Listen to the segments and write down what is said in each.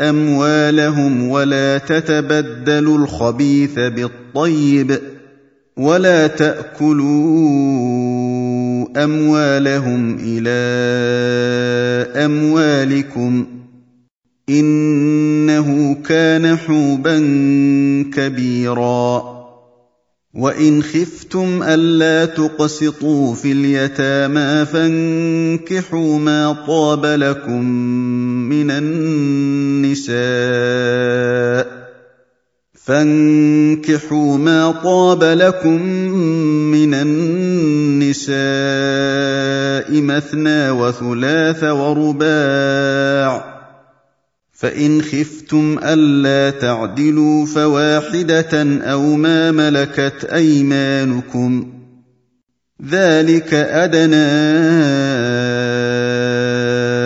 أموالهم ولا تتبدلوا الخبيث بالطيب ولا تأكلوا أموالهم إلى أموالكم إنه كان حوبا كبيرا وإن خفتم ألا تقسطوا في اليتامى فانكحوا ما طاب لكم من النساء فانكحوا ما طاب لكم من النساء مثنى وثلاث ورباع فإن خفتم ألا تعدلوا فواحدة أو ما ملكت أيمانكم ذلك أدنى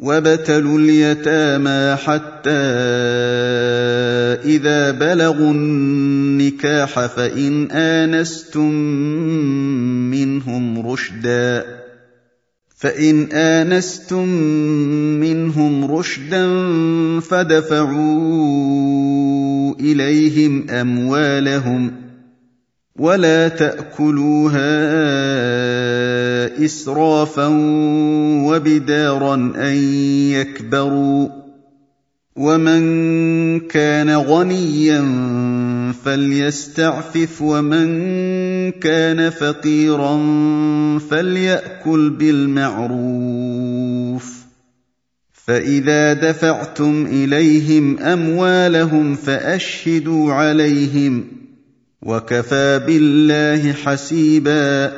وابتلوا اليتامى حتى اذا بلغوا النكاح فان انستم منهم رشدا فان انستم منهم رشدا فدفعوا اليهم اموالهم ولا تأكلوها إسرافا وبدارا أن يكبروا ومن كان غنيا فليستعفف ومن كان فقيرا فليأكل بالمعروف فإذا دفعتم إليهم أموالهم فأشهدوا عليهم وكفى بالله حسيبا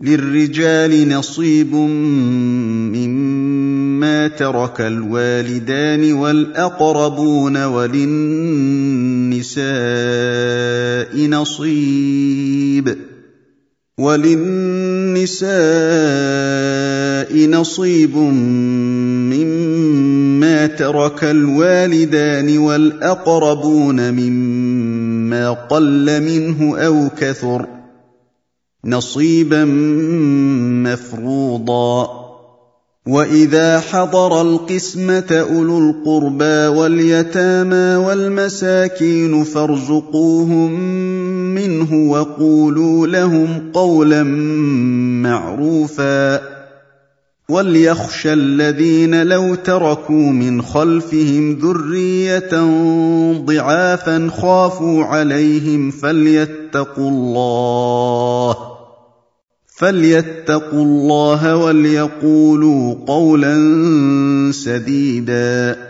للرجال نصيب مما ترك الوالدان والأقربون وللنساء نصيب وللنساء نصيب مما ترك الوالدان والأقربون مما قل منه أو كثر نصيبا مفروضا. وإذا حضر القسمة أولو القربى واليتامى والمساكين فارزقوهم منه وقولوا لهم قولا معروفا. وليخشى الذين لو تركوا من خلفهم ذريه ضعافا خافوا عليهم فليتقوا الله فليتقوا الله وليقولوا قولا سديدا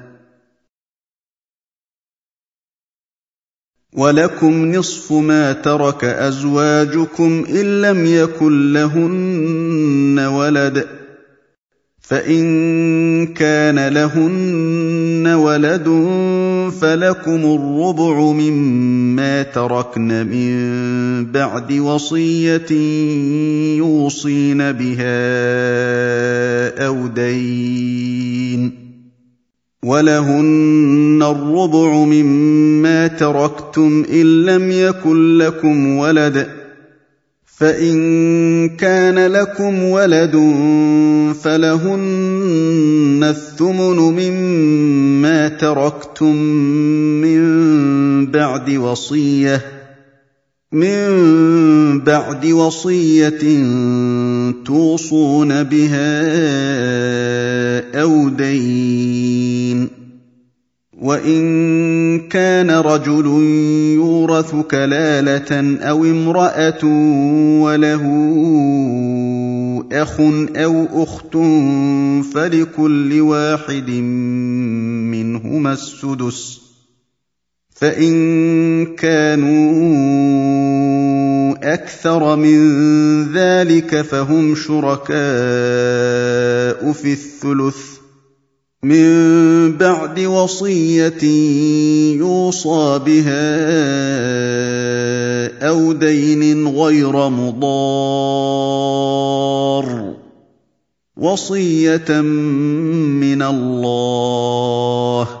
ولكم نصف ما ترك أزواجكم إن لم يكن لهن ولد فإن كان لهن ولد فلكم الربع مما تركن من بعد وصية يوصين بها أو دين ولهن الربع مما تركتم إن لم يكن لكم ولد فإن كان لكم ولد فلهن الثمن مما تركتم من بعد وصية من بعد وصية توصون بها أو دين. وإن كان رجل يورث كلالة أو امرأة وله أخ أو أخت فلكل واحد منهما السدس. فإن كانوا أكثر من ذلك فهم شركاء في الثلث. من بعد وصية يوصى بها أو دين غير مضار. وصية من الله.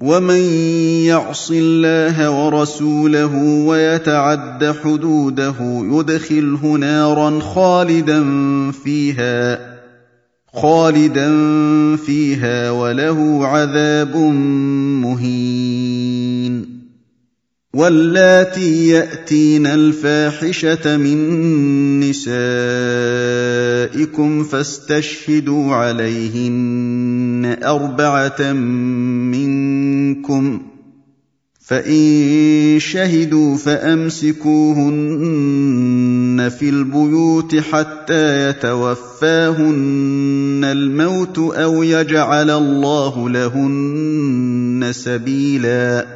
ومن يعص الله ورسوله ويتعد حدوده يدخله نارا خالدا فيها خالدا فيها وله عذاب مهين. واللاتي ياتين الفاحشه من نسائكم فاستشهدوا عليهن اربعه منكم فإن شهدوا فأمسكوهن في البيوت حتى يتوفاهن الموت أو يجعل الله لهن سبيلا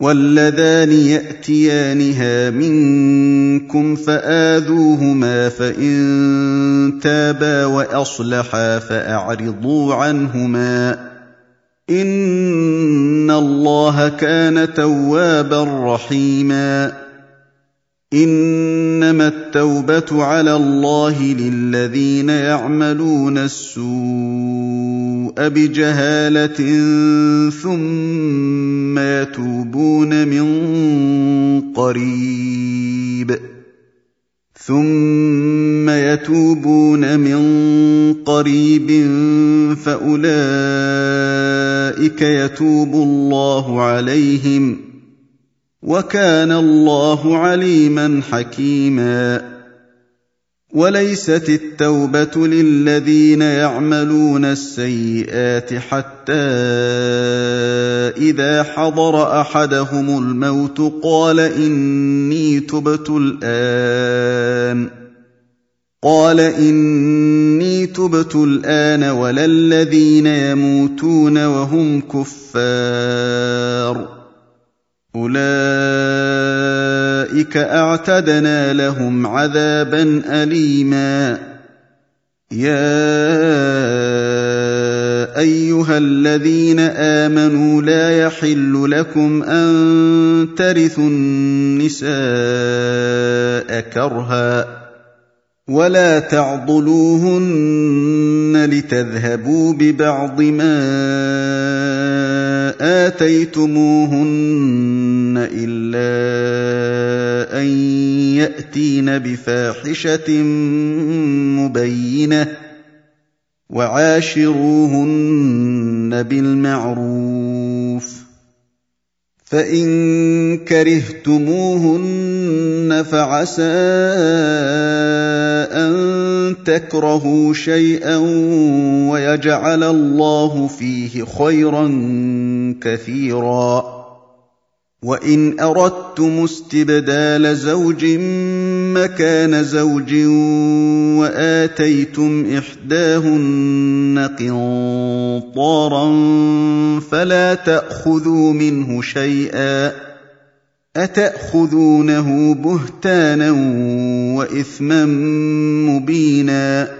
واللذان يأتيانها منكم فآذوهما فإن تابا وأصلحا فأعرضوا عنهما ان الله كان توابا رحيما انما التوبه على الله للذين يعملون السوء بجهاله ثم يتوبون من قريب ثم يتوبون من قريب فأولئك يتوب الله عليهم وكان الله عليما حكيما وليست التوبة للذين يعملون السيئات حتى إذا حضر أحدهم الموت قال إني تبت الآن. قال إني تبت الآن ولا الذين يموتون وهم كفار. اولئك اعتدنا لهم عذابا اليما يا ايها الذين امنوا لا يحل لكم ان ترثوا النساء كرها ولا تعضلوهن لتذهبوا ببعض ما اتيتموهن الا ان ياتين بفاحشه مبينه وعاشروهن بالمعروف فإن كرهتموهن فعسى أن تكرهوا شيئا ويجعل الله فيه خيرا كثيرا. وان اردتم استبدال زوج مكان زوج واتيتم احداهن قنطارا فلا تاخذوا منه شيئا اتاخذونه بهتانا واثما مبينا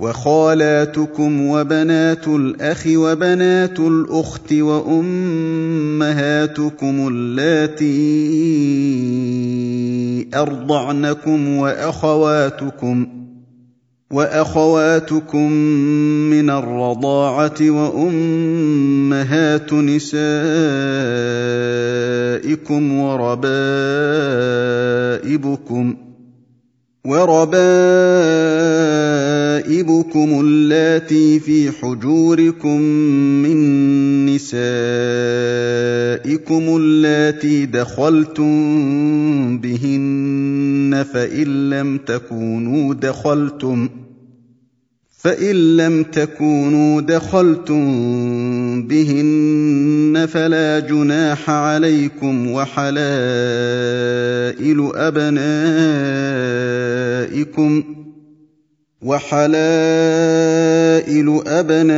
وخالاتكم وبنات الأخ وبنات الأخت وأمهاتكم اللاتي أرضعنكم وأخواتكم وأخواتكم من الرضاعة وأمهات نسائكم وربائبكم وربائبكم اللاتي في حجوركم من نسائكم اللاتي دخلتم بهن فإن لم تكونوا دخلتم فإن لم تكونوا دخلتم بهن فلا جناح عليكم وحلائل أبنائكم وحلائل أبنائكم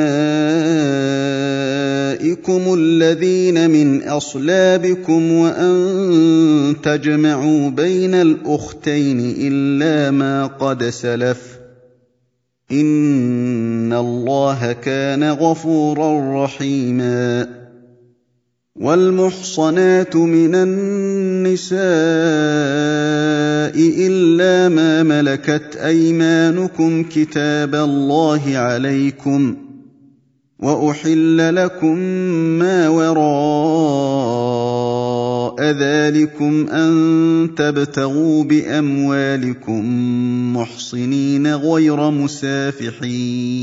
الذين من أصلابكم وأن تجمعوا بين الأختين إلا ما قد سلف إن الله كان غفورا رحيما والمحصنات من النساء إلا ما ملكت أيمانكم كتاب الله عليكم وأحل لكم ما وراء ذلكم أن تبتغوا بأموالكم محصنين غير مسافحين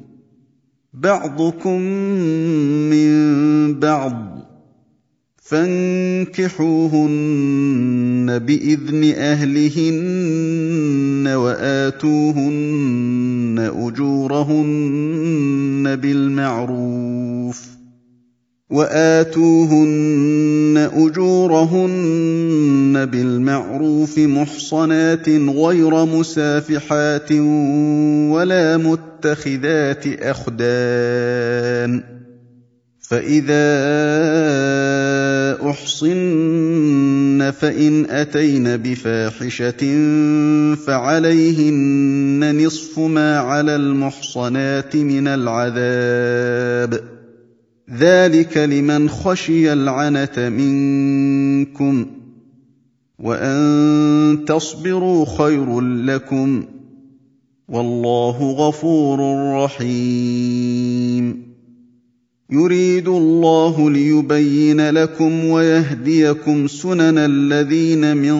بعضكم من بعض فانكحوهن بإذن أهلهن وآتوهن أجورهن بالمعروف وآتوهن أجورهن بالمعروف محصنات غير مسافحات ولا متخذات أخدان فإذا أحصن فإن أتين بفاحشة فعليهن نصف ما على المحصنات من العذاب ذلك لمن خشي العنت منكم وان تصبروا خير لكم والله غفور رحيم يريد الله ليبين لكم ويهديكم سنن الذين من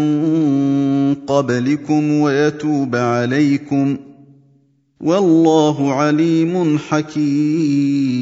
قبلكم ويتوب عليكم والله عليم حكيم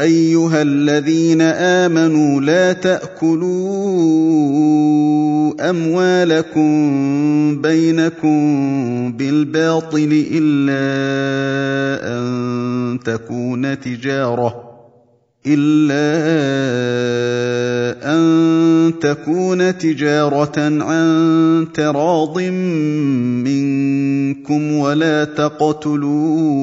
أيها الذين آمنوا لا تأكلوا أموالكم بينكم بالباطل إلا أن تكون تجارة إلا أن تكون تجارة عن تراض منكم ولا تقتلوا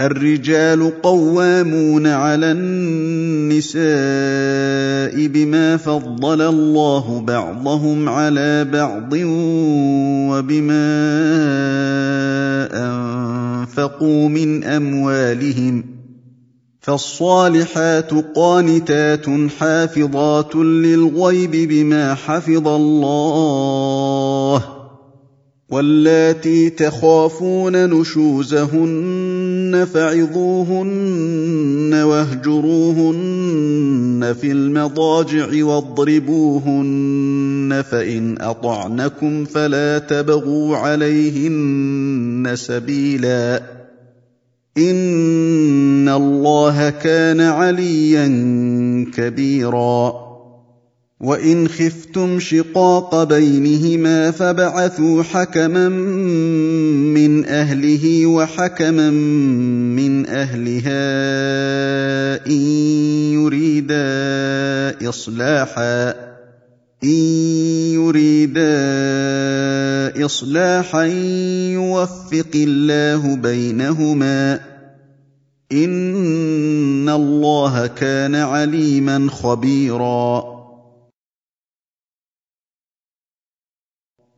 الرجال قوامون على النساء بما فضل الله بعضهم على بعض وبما أنفقوا من أموالهم فالصالحات قانتات حافظات للغيب بما حفظ الله واللاتي تخافون نشوزهن فعظوهن واهجروهن في المضاجع واضربوهن فإن أطعنكم فلا تبغوا عليهن سبيلا. إن الله كان عليا كبيرا. وان خفتم شقاق بينهما فبعثوا حكما من اهله وحكما من اهلها ان يريدا اصلاحا ان يريدا اصلاحا يوفق الله بينهما ان الله كان عليما خبيرا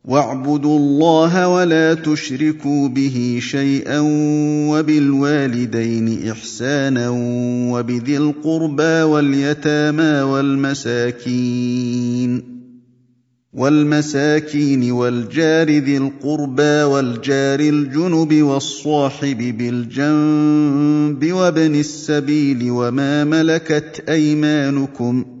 واعبدوا الله ولا تشركوا به شيئا وبالوالدين إحسانا وبذي القربى واليتامى والمساكين والمساكين والجار ذي القربى والجار الجنب والصاحب بالجنب وابن السبيل وما ملكت أيمانكم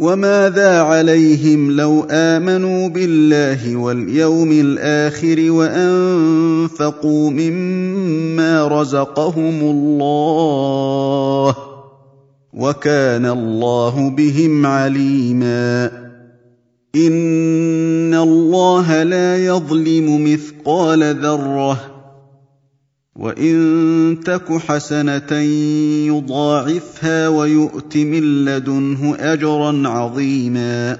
وماذا عليهم لو آمنوا بالله واليوم الآخر وأنفقوا مما رزقهم الله وكان الله بهم عليما؟ إن الله لا يظلم مثقال ذرة وان تك حسنه يضاعفها ويؤت من لدنه اجرا عظيما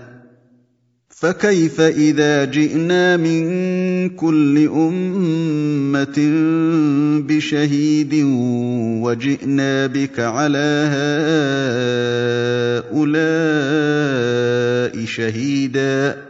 فكيف اذا جئنا من كل امه بشهيد وجئنا بك على هؤلاء شهيدا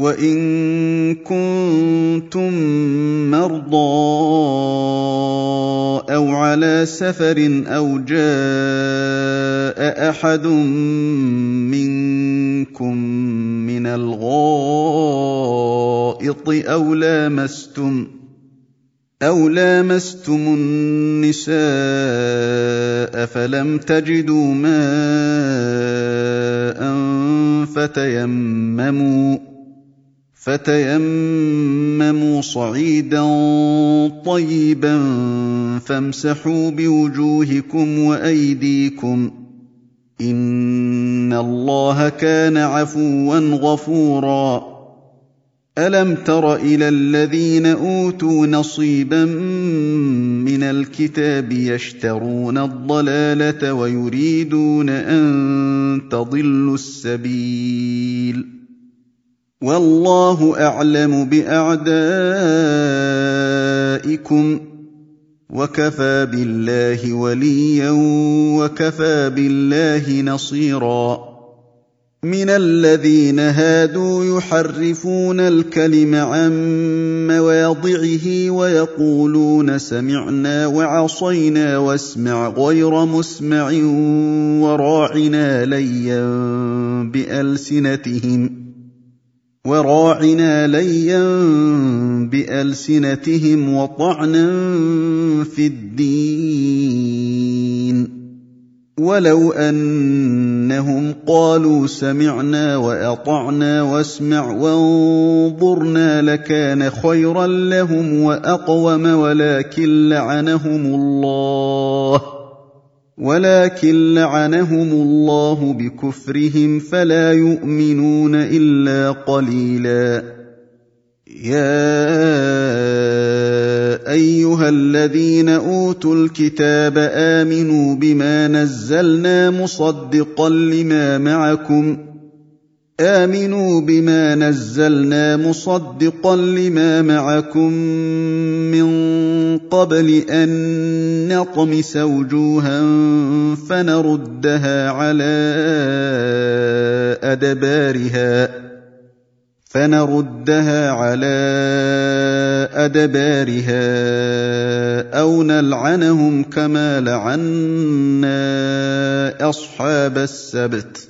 وان كنتم مرضى أو على سفر أو جاء احد منكم من الغائط أو لامستم أو لامستم النساء فلم تجدوا ماء فتيمموا فتيمموا صعيدا طيبا فامسحوا بوجوهكم وأيديكم إن الله كان عفوا غفورا. ألم تر إلى الذين أوتوا نصيبا من الكتاب يشترون الضلالة ويريدون أن تضلوا السبيل؟ والله أعلم بأعدائكم وكفى بالله وليا وكفى بالله نصيرا. من الذين هادوا يحرفون الكلم عن مواضعه ويقولون سمعنا وعصينا واسمع غير مسمع وراعنا ليا بألسنتهم. وراعنا ليا بألسنتهم وطعنا في الدين. ولو أنهم قالوا سمعنا وأطعنا واسمع وانظرنا لكان خيرا لهم وأقوم ولكن لعنهم الله. ولكن لعنهم الله بكفرهم فلا يؤمنون إلا قليلا. يا أيها الذين أوتوا الكتاب آمنوا بما نزلنا مصدقا لما معكم آمنوا بما نزلنا مصدقا لما معكم من قبل أن نطمس وجوها فنردها على أدبارها فنردها على أدبارها أو نلعنهم كما لعنا أصحاب السبت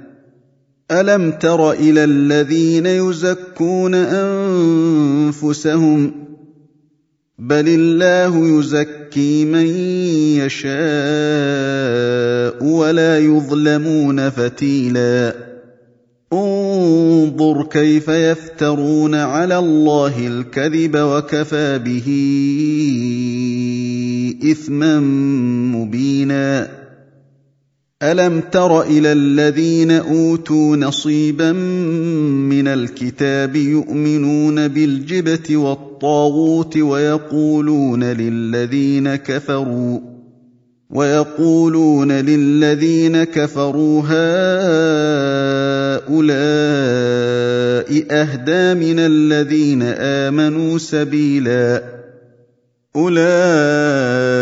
ألم تر إلى الذين يزكون أنفسهم بل الله يزكي من يشاء ولا يظلمون فتيلا انظر كيف يفترون على الله الكذب وكفى به إثما مبينا ألم تر إلى الذين أوتوا نصيبا من الكتاب يؤمنون بالجبت والطاغوت ويقولون للذين كفروا ويقولون للذين كفروا هؤلاء أهدى من الذين آمنوا سبيلا أولئك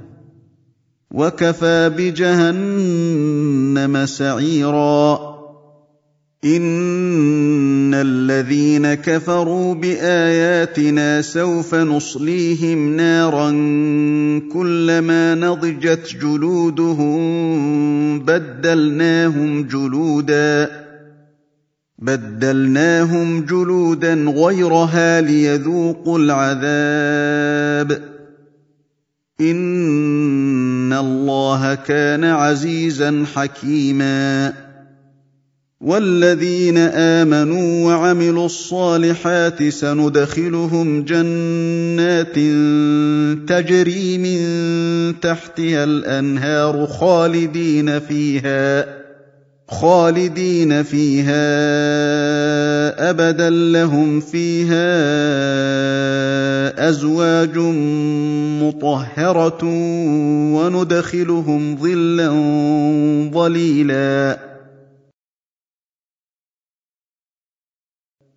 وَكَفَىٰ بِجَهَنَّمَ سَعِيرًا. إن الذين كفروا بآياتنا سوف نصليهم نارا كلما نضجت جلودهم بدلناهم جلودا. بدلناهم جلودا غيرها ليذوقوا العذاب. ان الله كان عزيزا حكيما. والذين امنوا وعملوا الصالحات سندخلهم جنات تجري من تحتها الانهار خالدين فيها. خالدين فيها أبدا لهم فيها أزواج مطهرة وندخلهم ظلا ظليلا.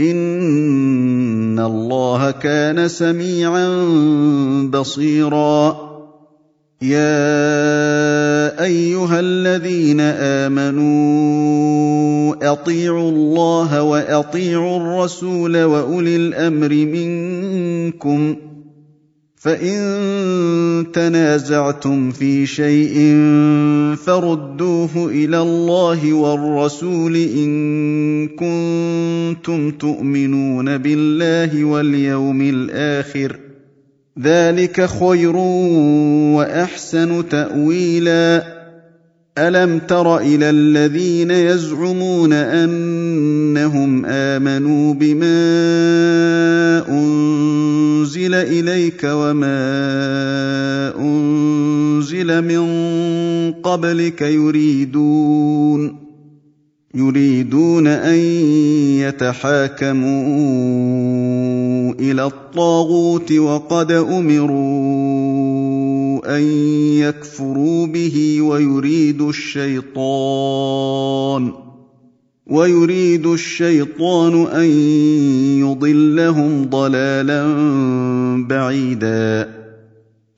ان الله كان سميعا بصيرا. يا ايها الذين امنوا اطيعوا الله واطيعوا الرسول واولي الامر منكم فان تنازعتم في شيء فردوه إلى الله والرسول ان كنتم تؤمنون بالله واليوم الآخر ذلك خير واحسن تاويلا الم تر إلى الذين يزعمون انهم امنوا بما انزل اليك وما انزل من قبلك يريدون يريدون أن يتحاكموا إلى الطاغوت وقد أمروا أن يكفروا به ويريد الشيطان ويريد الشيطان أن يضلهم ضلالا بعيدا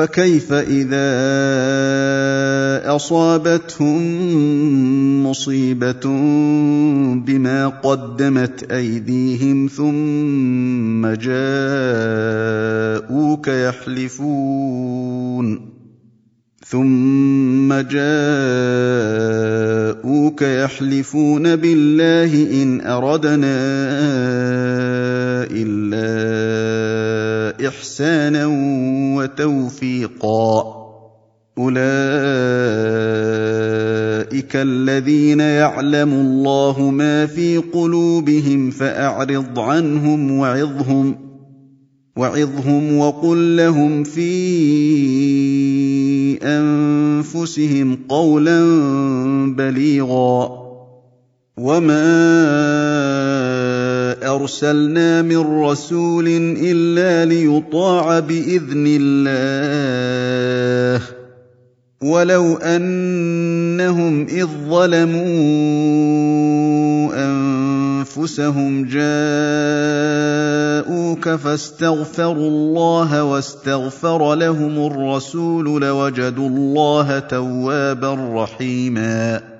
فكيف إذا أصابتهم مصيبة بما قدمت أيديهم ثم جاءوك يحلفون ثم جاءوك يحلفون بالله إن أردنا إلا إحسانا وتوفيقا. أولئك الذين يعلم الله ما في قلوبهم فأعرض عنهم وعظهم وعظهم وقل لهم في أنفسهم قولا بليغا. وما أرسلنا من رسول إلا ليطاع بإذن الله. ولو أنهم إذ ظلموا أنفسهم جاءوك فاستغفروا الله واستغفر لهم الرسول لوجدوا الله توابا رحيما.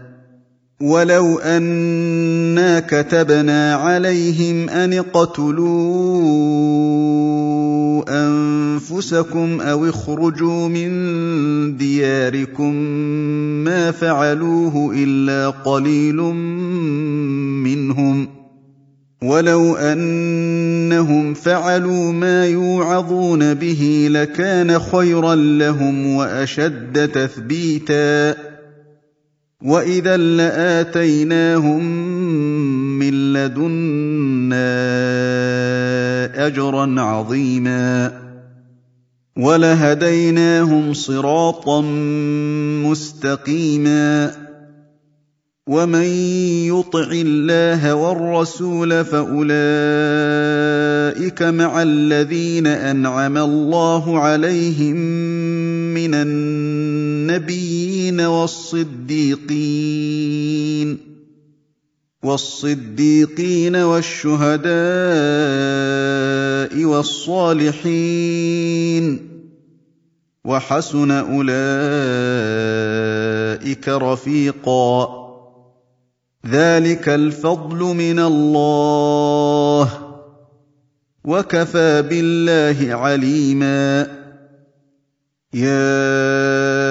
ولو انا كتبنا عليهم ان اقتلوا انفسكم أو اخرجوا من دياركم ما فعلوه الا قليل منهم ولو انهم فعلوا ما يوعظون به لكان خيرا لهم واشد تثبيتا واذا لاتيناهم من لدنا اجرا عظيما ولهديناهم صراطا مستقيما ومن يطع الله والرسول فاولئك مع الذين انعم الله عليهم من النبيين والصديقين والصديقين والشهداء والصالحين وحسن أولئك رفيقا. ذلك الفضل من الله. وكفى بالله عليما. يا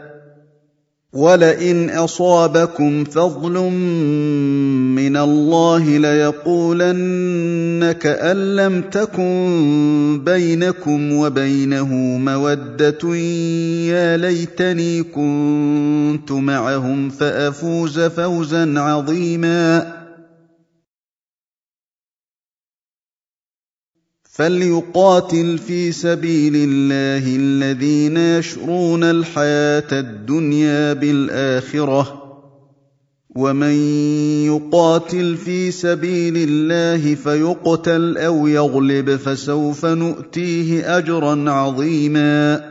ولئن أصابكم فضل من الله ليقولن كان لم تكن بينكم وبينه مودة يا ليتني كنت معهم فأفوز فوزا عظيما فليقاتل في سبيل الله الذين يشرون الحياة الدنيا بالآخرة. ومن يقاتل في سبيل الله فيقتل أو يغلب فسوف نؤتيه أجرا عظيما.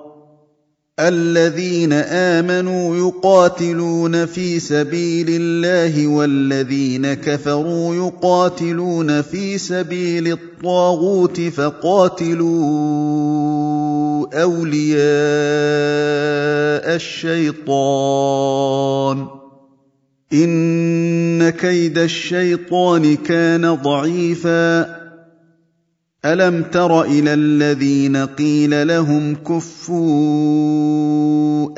الذين آمنوا يقاتلون في سبيل الله والذين كفروا يقاتلون في سبيل الطاغوت فقاتلوا أولياء الشيطان. إن كيد الشيطان كان ضعيفا. الم تر إلى الذين قيل لهم كفوا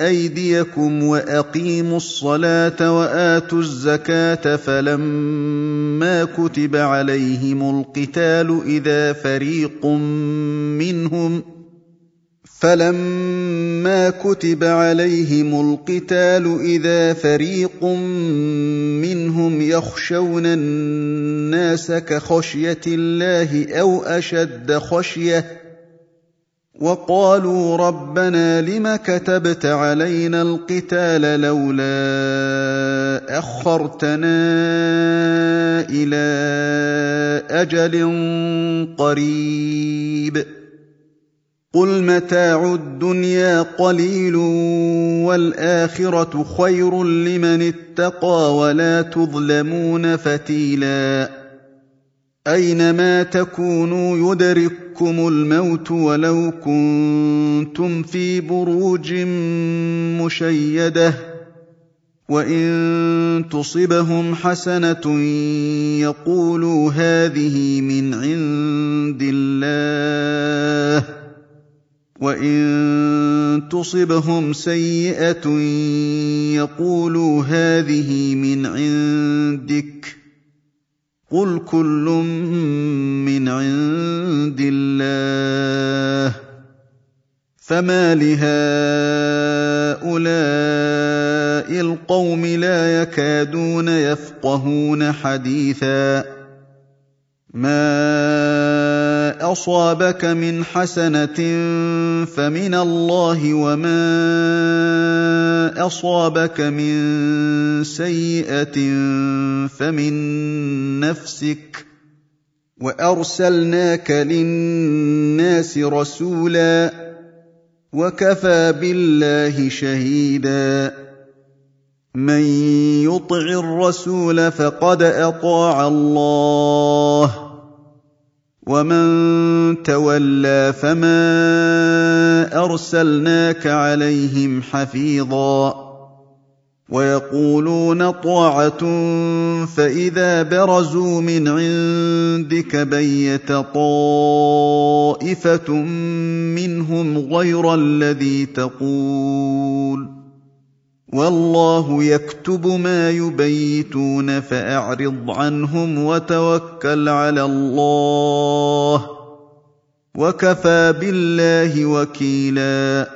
ايديكم واقيموا الصلاه واتوا الزكاه فلما كتب عليهم القتال اذا فريق منهم فلما كتب عليهم القتال إذا فريق منهم يخشون الناس كخشية الله أو أشد خشية وقالوا ربنا لم كتبت علينا القتال لولا أخرتنا إلى أجل قريب قل متاع الدنيا قليل والاخره خير لمن اتقى ولا تظلمون فتيلا اينما تكونوا يدرككم الموت ولو كنتم في بروج مشيده وان تصبهم حسنه يقولوا هذه من عند الله وان تصبهم سيئه يقولوا هذه من عندك قل كل من عند الله فما لهؤلاء القوم لا يكادون يفقهون حديثا ما اصابك من حسنه فمن الله وما اصابك من سيئه فمن نفسك وارسلناك للناس رسولا وكفى بالله شهيدا من يطع الرسول فقد اطاع الله ومن تولى فما ارسلناك عليهم حفيظا ويقولون طاعه فاذا برزوا من عندك بيت طائفه منهم غير الذي تقول والله يكتب ما يبيتون فأعرض عنهم وتوكل على الله وكفى بالله وكيلا.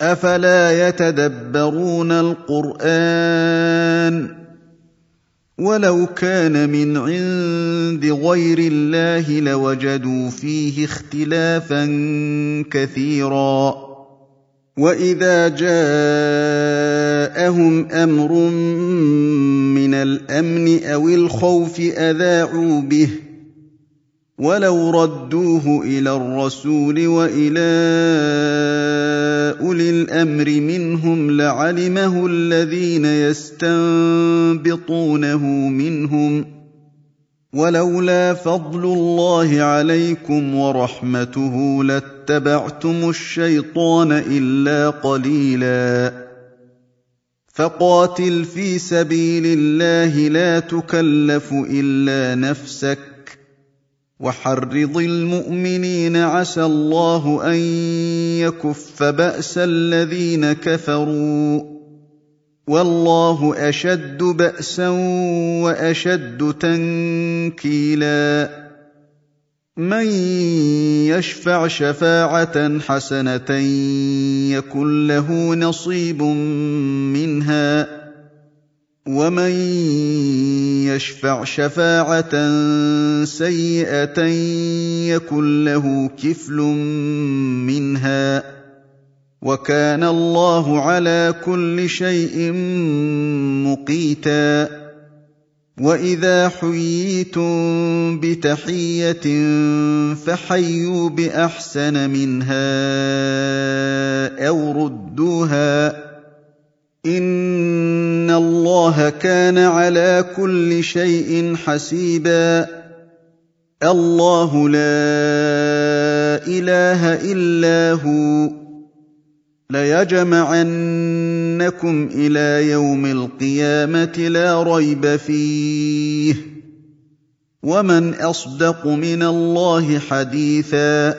أفلا يتدبرون القرآن ولو كان من عند غير الله لوجدوا فيه اختلافا كثيرا. واذا جاءهم أمر من الامن أو الخوف اذاعوا به ولو ردوه إلى الرسول والى اولي الامر منهم لعلمه الذين يستنبطونه منهم ولولا فضل الله عليكم ورحمته لاتبعتم الشيطان إلا قليلا. فقاتل في سبيل الله لا تكلف إلا نفسك. وحرض المؤمنين عسى الله أن يكف بأس الذين كفروا. والله أشد بأسا وأشد تنكيلا. من يشفع شفاعه حسنه يكن له نصيب منها ومن يشفع شفاعه سيئه يكن له كفل منها وكان الله على كل شيء مقيتا واذا حييتم بتحيه فحيوا باحسن منها أو ردوها ان الله كان على كل شيء حسيبا الله لا اله الا هو ليجمعنكم إلى يوم القيامة لا ريب فيه. ومن أصدق من الله حديثا.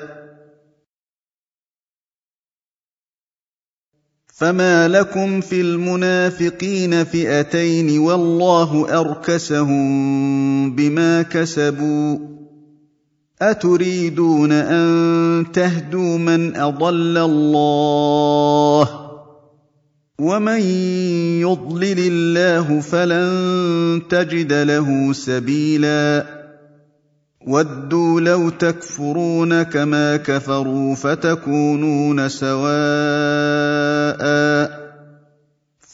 فما لكم في المنافقين فئتين والله أركسهم بما كسبوا. أتريدون أن تهدوا من أضل الله ومن يضلل الله فلن تجد له سبيلا ودوا لو تكفرون كما كفروا فتكونون سواء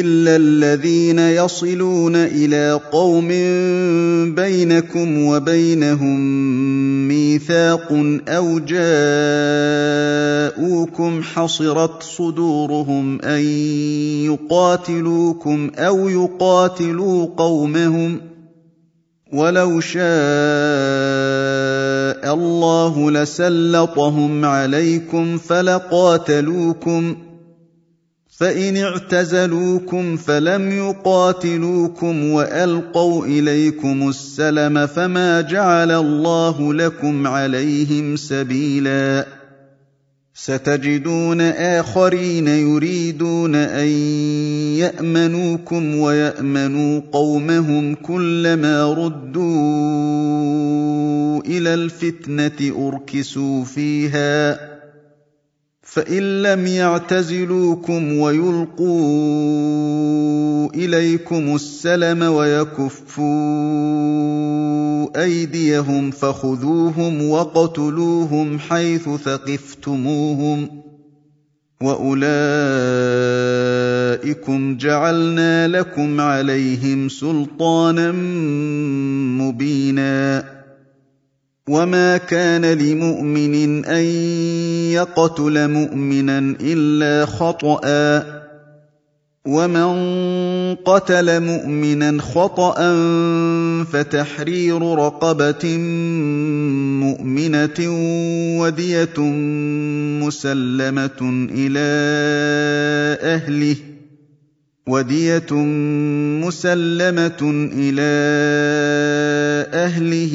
الا الذين يصلون إلى قوم بينكم وبينهم ميثاق أو جاءوكم حصرت صدورهم ان يقاتلوكم أو يقاتلوا قومهم ولو شاء الله لسلطهم عليكم فلقاتلوكم فان اعتزلوكم فلم يقاتلوكم والقوا اليكم السلم فما جعل الله لكم عليهم سبيلا ستجدون اخرين يريدون ان يامنوكم ويامنوا قومهم كلما ردوا إلى الفتنه اركسوا فيها فإن لم يعتزلوكم ويلقوا إليكم السلم ويكفوا أيديهم فخذوهم وقتلوهم حيث ثقفتموهم وأولئكم جعلنا لكم عليهم سلطانا مبينا وما كان لمؤمن ان يقتل مؤمنا الا خطأ ومن قتل مؤمنا خطأ فتحرير رقبة مؤمنة ودية مسلمة إلى أهله ودية مسلمة إلى أهله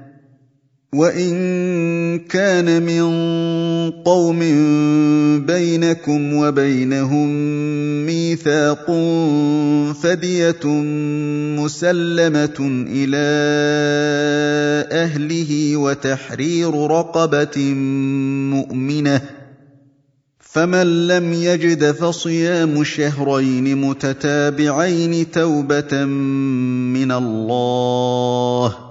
وان كان من قوم بينكم وبينهم ميثاق فديه مسلمه إلى اهله وتحرير رقبه مؤمنه فمن لم يجد فصيام شهرين متتابعين توبه من الله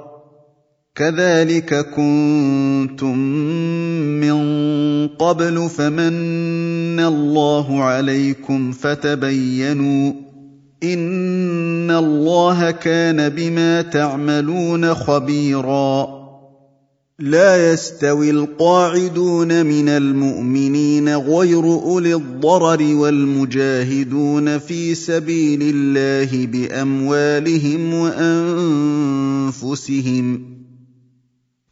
كذلك كنتم من قبل فمن الله عليكم فتبينوا إن الله كان بما تعملون خبيرا. لا يستوي القاعدون من المؤمنين غير أولي الضرر والمجاهدون في سبيل الله بأموالهم وأنفسهم.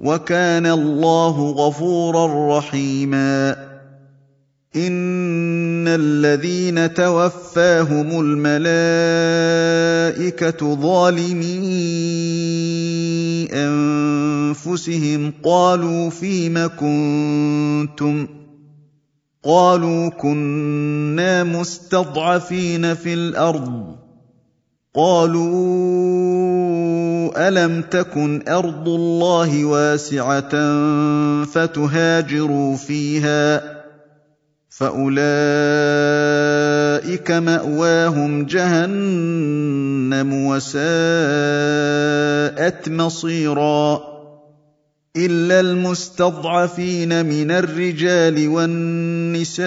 وكان الله غفورا رحيما. إن الذين توفاهم الملائكة ظالمي أنفسهم قالوا فيم كنتم؟ قالوا كنا مستضعفين في الأرض. قالوا الم تكن ارض الله واسعه فتهاجروا فيها فاولئك ماواهم جهنم وساءت مصيرا إلا المستضعفين من الرجال والنساء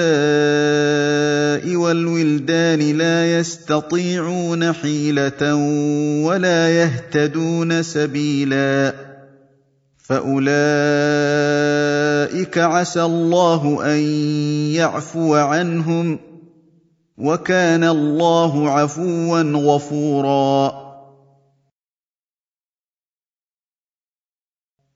والولدان لا يستطيعون حيلة ولا يهتدون سبيلا. فأولئك عسى الله أن يعفو عنهم وكان الله عفوا غفورا.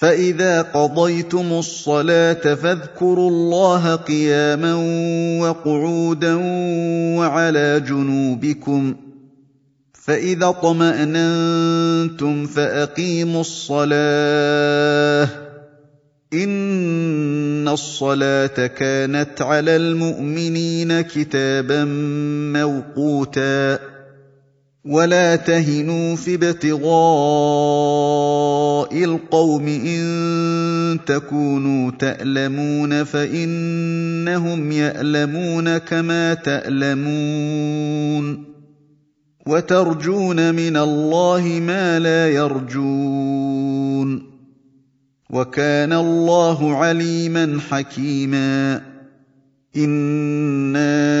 فإذا قضيتم الصلاة فاذكروا الله قياما وقعودا وعلى جنوبكم فإذا اطمأننتم فأقيموا الصلاة إن الصلاة كانت على المؤمنين كتابا موقوتا ولا تهنوا في ابتغاء القوم ان تكونوا تالمون فانهم يالمون كما تالمون وترجون من الله ما لا يرجون وكان الله عليما حكيما أنا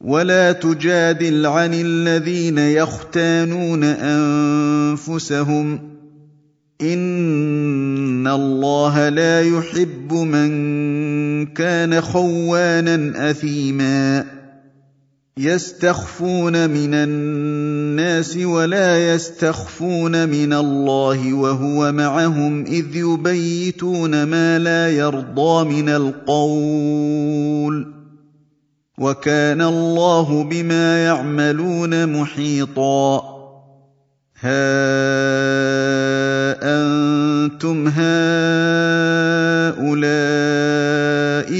ولا تجادل عن الذين يختانون انفسهم ان الله لا يحب من كان خوانا اثيما يستخفون من الناس ولا يستخفون من الله وهو معهم اذ يبيتون ما لا يرضى من القول وكان الله بما يعملون محيطا. ها أنتم هؤلاء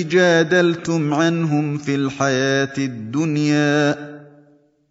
جادلتم عنهم في الحياة الدنيا.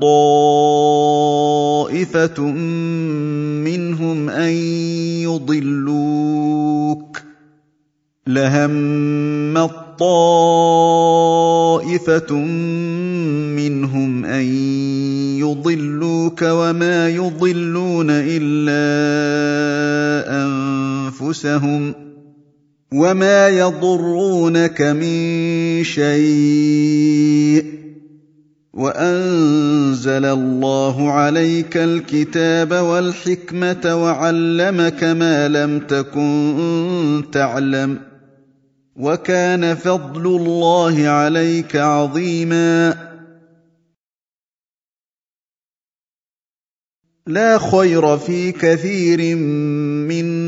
طائفه منهم ان يضلوك لهم طائفه منهم ان يضلوك وما يضلون الا انفسهم وما يضرونك من شيء وأنزل الله عليك الكتاب والحكمة وعلمك ما لم تكن تعلم وكان فضل الله عليك عظيما. لا خير في كثير من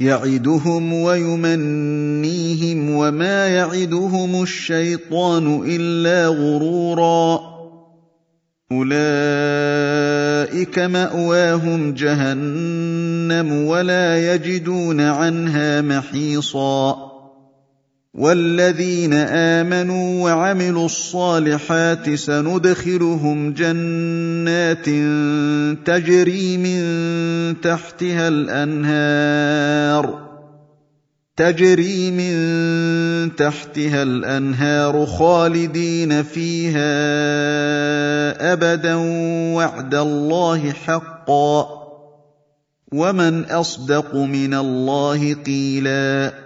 يعدهم ويمنيهم وما يعدهم الشيطان إلا غرورا. أولئك مأواهم جهنم ولا يجدون عنها محيصا. والذين امنوا وعملوا الصالحات سندخلهم جنات تجري من تحتها الانهار تجري من تحتها الانهار خالدين فيها ابدا وعد الله حقا ومن اصدق من الله قيلا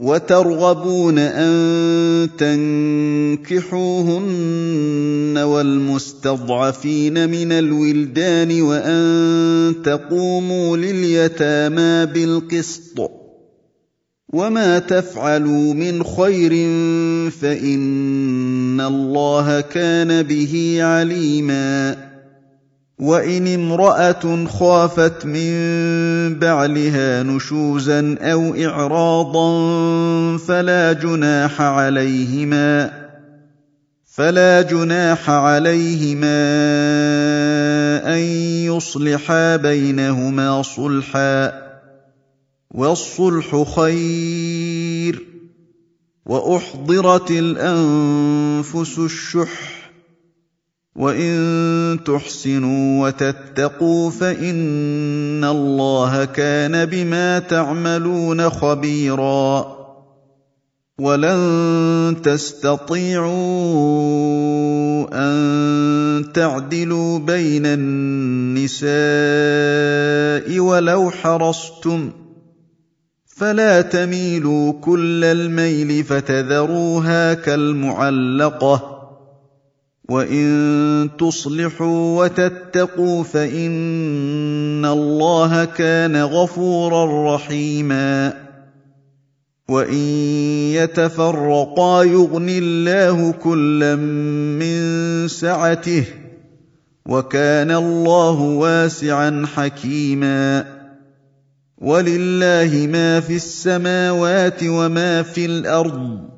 وترغبون أن تنكحوهن والمستضعفين من الولدان وأن تقوموا لليتامى بالقسط. وما تفعلوا من خير فإن الله كان به عليما. وان امراه خافت من بعلها نشوزا أو اعراضا فلا جناح عليهما فلا جناح عليهما ان يصلحا بينهما صلحا والصلح خير واحضرت الانفس الشح وان تحسنوا وتتقوا فان الله كان بما تعملون خبيرا ولن تستطيعوا ان تعدلوا بين النساء ولو حرصتم فلا تميلوا كل الميل فتذروها كالمعلقه وان تصلحوا وتتقوا فان الله كان غفورا رحيما وان يتفرقا يغن الله كلا من سعته وكان الله واسعا حكيما ولله ما في السماوات وما في الأرض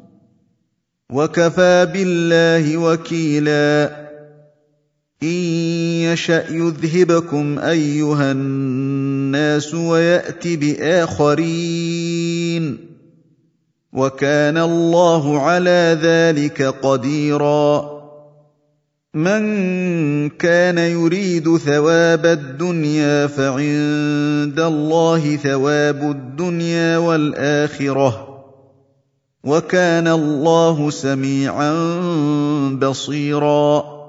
وكفى بالله وكيلا. إن يشأ يذهبكم أيها الناس ويات بآخرين. وكان الله على ذلك قديرا. من كان يريد ثواب الدنيا فعند الله ثواب الدنيا والآخرة. وكان الله سميعا بصيرا.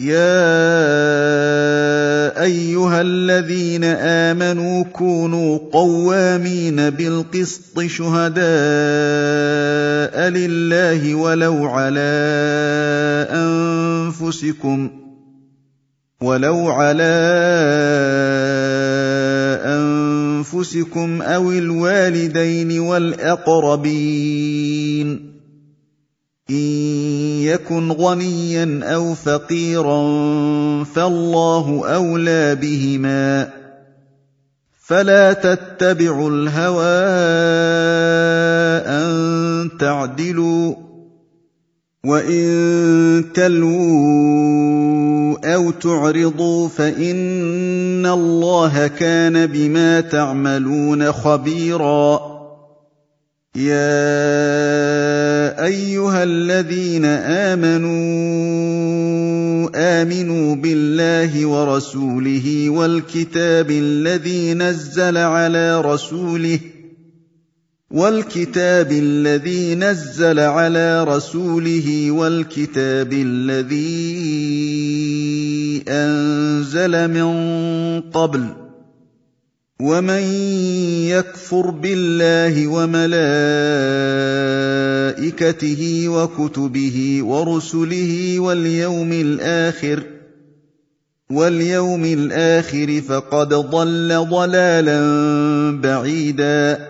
يا أيها الذين آمنوا كونوا قوامين بالقسط شهداء لله ولو على أنفسكم ولو على أنفسكم أو الوالدين والأقربين إن يكن غنيا أو فقيرا فالله أولى بهما فلا تتبعوا الهوى أن تعدلوا وإن تلووا أو تعرضوا فإن الله كان بما تعملون خبيرا يا أيها الذين آمنوا آمنوا بالله ورسوله والكتاب الذي نزل على رسوله ۖ والكتاب الذي نزل على رسوله والكتاب الذي أنزل من قبل ومن يكفر بالله وملائكته وكتبه ورسله واليوم الآخر واليوم الآخر فقد ضل ضلالا بعيدا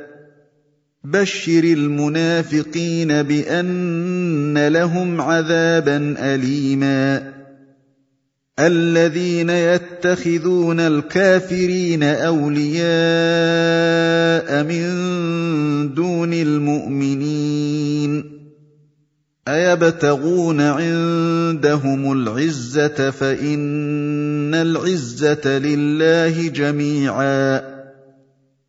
بشر المنافقين بان لهم عذابا اليما الذين يتخذون الكافرين اولياء من دون المؤمنين ايبتغون عندهم العزه فان العزه لله جميعا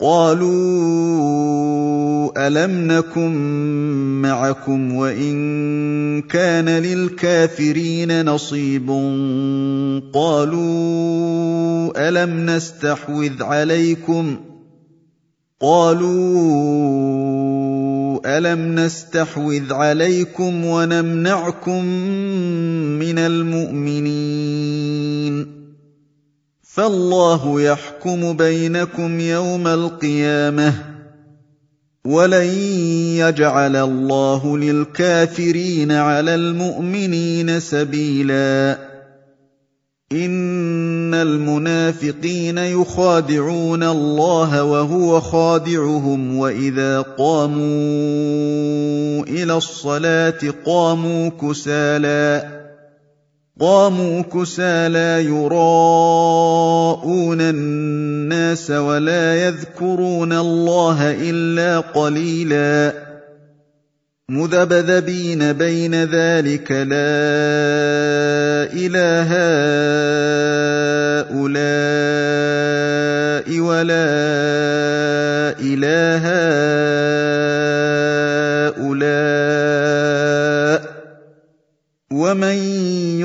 قالوا ألم نكن معكم وإن كان للكافرين نصيب قالوا ألم نستحوذ عليكم قالوا ألم نستحوذ عليكم ونمنعكم من المؤمنين فالله يحكم بينكم يوم القيامة ولن يجعل الله للكافرين على المؤمنين سبيلا. إن المنافقين يخادعون الله وهو خادعهم وإذا قاموا إلى الصلاة قاموا كسالى قاموا كسى لا يراءون الناس ولا يذكرون الله إلا قليلا. مذبذبين بين ذلك لا إله هؤلاء ولا إله هؤلاء. ومن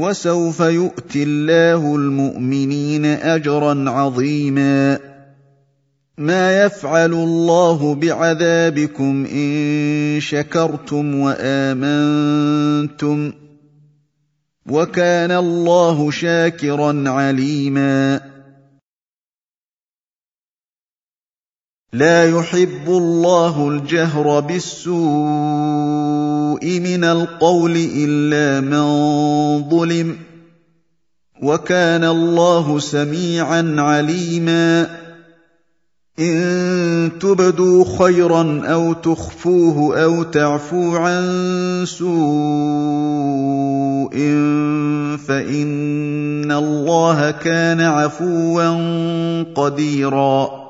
وسوف يؤت الله المؤمنين أجرا عظيما. ما يفعل الله بعذابكم إن شكرتم وآمنتم وكان الله شاكرا عليما. لا يحب الله الجهر بالسوء. من القول إلا من ظلم وكان الله سميعا عليما إن تبدوا خيرا أو تخفوه أو تعفو عن سوء فإن الله كان عفوا قديرا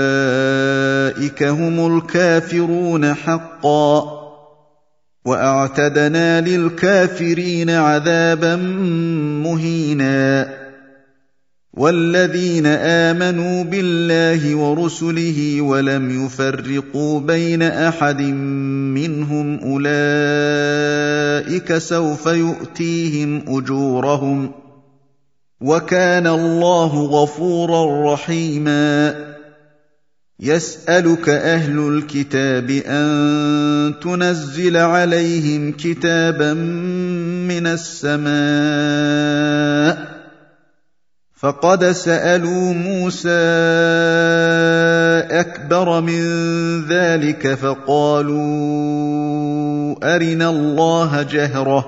هم الكافرون حقا وأعتدنا للكافرين عذابا مهينا والذين آمنوا بالله ورسله ولم يفرقوا بين أحد منهم أولئك سوف يؤتيهم أجورهم وكان الله غفورا رحيما يسألك أهل الكتاب أن تنزل عليهم كتابا من السماء. فقد سألوا موسى أكبر من ذلك فقالوا أرنا الله جهرة.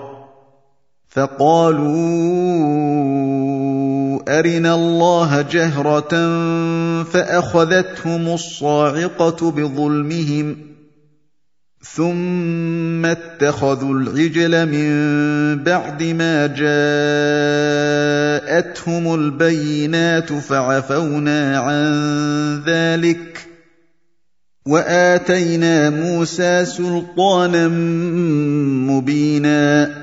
فقالوا أرنا الله جهرة فأخذتهم الصاعقة بظلمهم ثم اتخذوا العجل من بعد ما جاءتهم البينات فعفونا عن ذلك وآتينا موسى سلطانا مبينا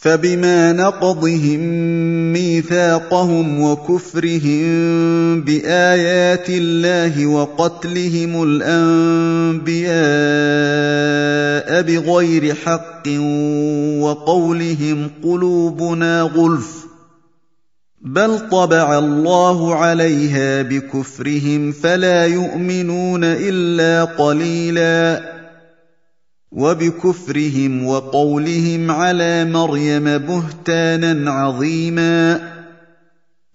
فبما نقضهم ميثاقهم وكفرهم بآيات الله وقتلهم الأنبياء بغير حق وقولهم قلوبنا غلف بل طبع الله عليها بكفرهم فلا يؤمنون إلا قليلاً وبكفرهم وقولهم على مريم بهتانا عظيما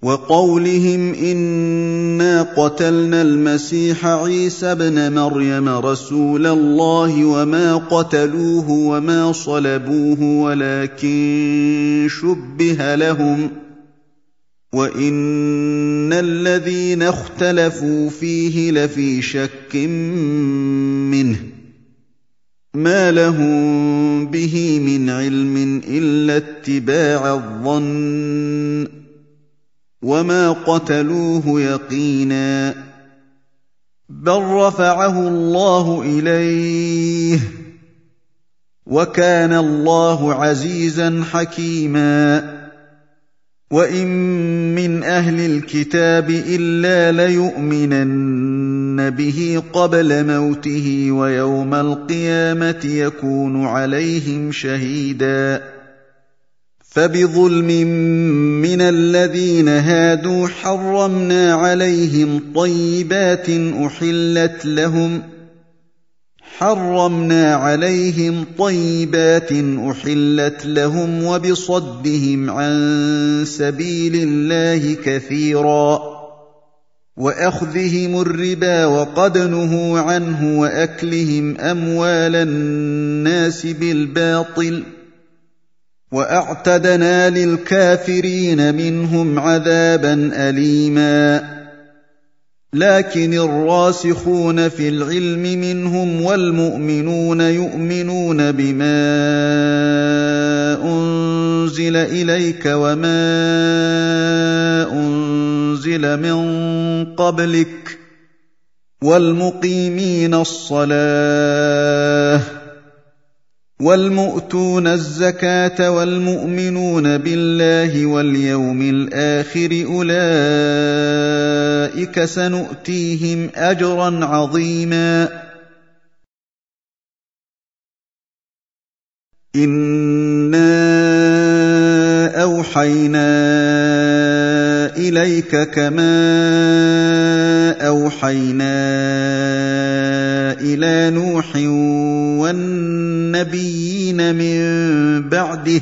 وقولهم إنا قتلنا المسيح عيسى ابن مريم رسول الله وما قتلوه وما صلبوه ولكن شبه لهم وإن الذين اختلفوا فيه لفي شك منه ما لهم به من علم الا اتباع الظن وما قتلوه يقينا بل رفعه الله اليه وكان الله عزيزا حكيما وان من أهل الكتاب الا ليؤمنن به قبل موته ويوم القيامه يكون عليهم شهيدا فبظلم من الذين هادوا حرمنا عليهم طيبات احلت لهم ۖ حرمنا عليهم طيبات احلت لهم وبصدهم عن سبيل الله كثيرا وأخذهم الربا وقد نهوا عنه وأكلهم أموال الناس بالباطل وأعتدنا للكافرين منهم عذابا أليما. لكن الراسخون في العلم منهم والمؤمنون يؤمنون بما أنزل إليك وما أنزل من قبلك والمقيمين الصلاة والمؤتون الزكاة والمؤمنون بالله واليوم الآخر أولئك سنؤتيهم أجرا عظيما. إنا أوحينا إليك كما أوحينا إلى نوح والنبيين من بعده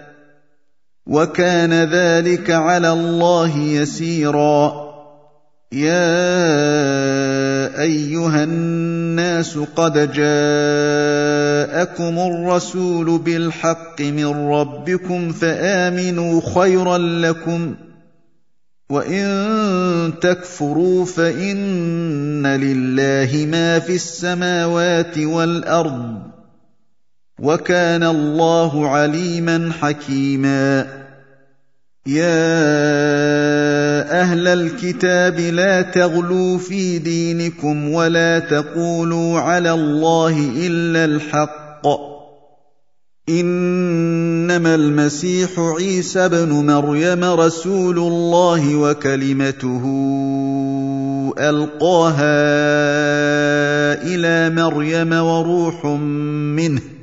وكان ذلك على الله يسيرا. يا أيها الناس قد جاءكم الرسول بالحق من ربكم فآمنوا خيرا لكم وإن تكفروا فإن لله ما في السماوات والأرض وكان الله عليما حكيما. يا أهل الكتاب لا تغلوا في دينكم ولا تقولوا على الله إلا الحق. إنما المسيح عيسى ابن مريم رسول الله وكلمته ألقاها إلى مريم وروح منه.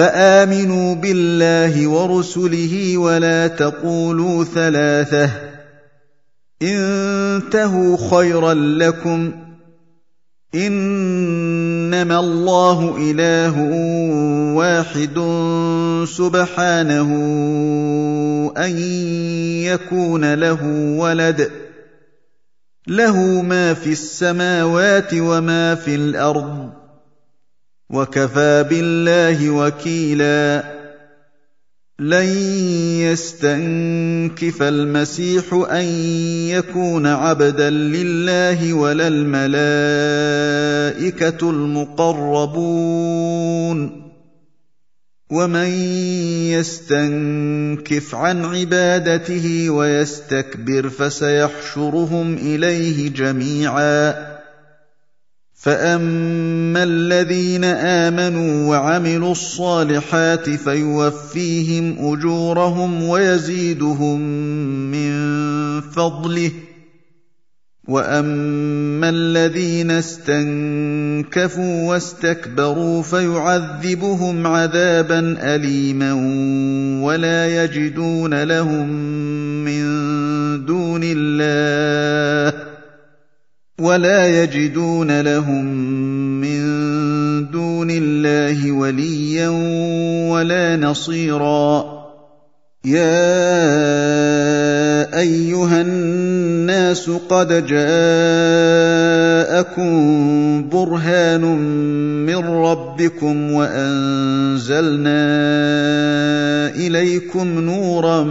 فآمنوا بالله ورسله ولا تقولوا ثلاثة. انتهوا خيرا لكم. إنما الله إله واحد سبحانه أن يكون له ولد. له ما في السماوات وما في الأرض. وكفى بالله وكيلا. لن يستنكف المسيح أن يكون عبدا لله ولا الملائكة المقربون. ومن يستنكف عن عبادته ويستكبر فسيحشرهم إليه جميعا. فاما الذين امنوا وعملوا الصالحات فيوفيهم اجورهم ويزيدهم من فضله واما الذين استنكفوا واستكبروا فيعذبهم عذابا اليما ولا يجدون لهم من دون الله ولا يجدون لهم من دون الله وليا ولا نصيرا. يا أيها الناس قد جاءكم برهان من ربكم وأنزلنا إليكم نورا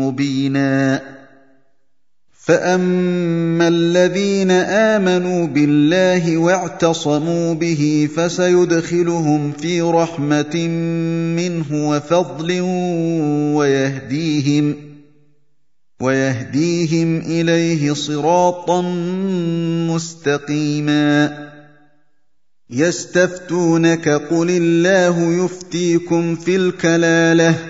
مبينا. فاما الذين امنوا بالله واعتصموا به فسيدخلهم في رحمه منه وفضل ويهديهم ويهديهم اليه صراطا مستقيما يستفتونك قل الله يفتيكم في الكلاله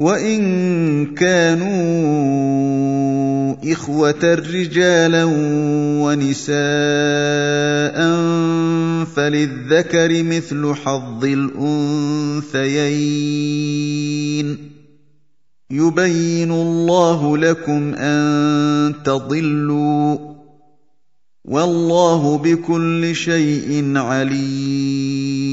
وإن كانوا إخوة رجالا ونساء فللذكر مثل حظ الأنثيين. يبين الله لكم أن تضلوا والله بكل شيء عليم.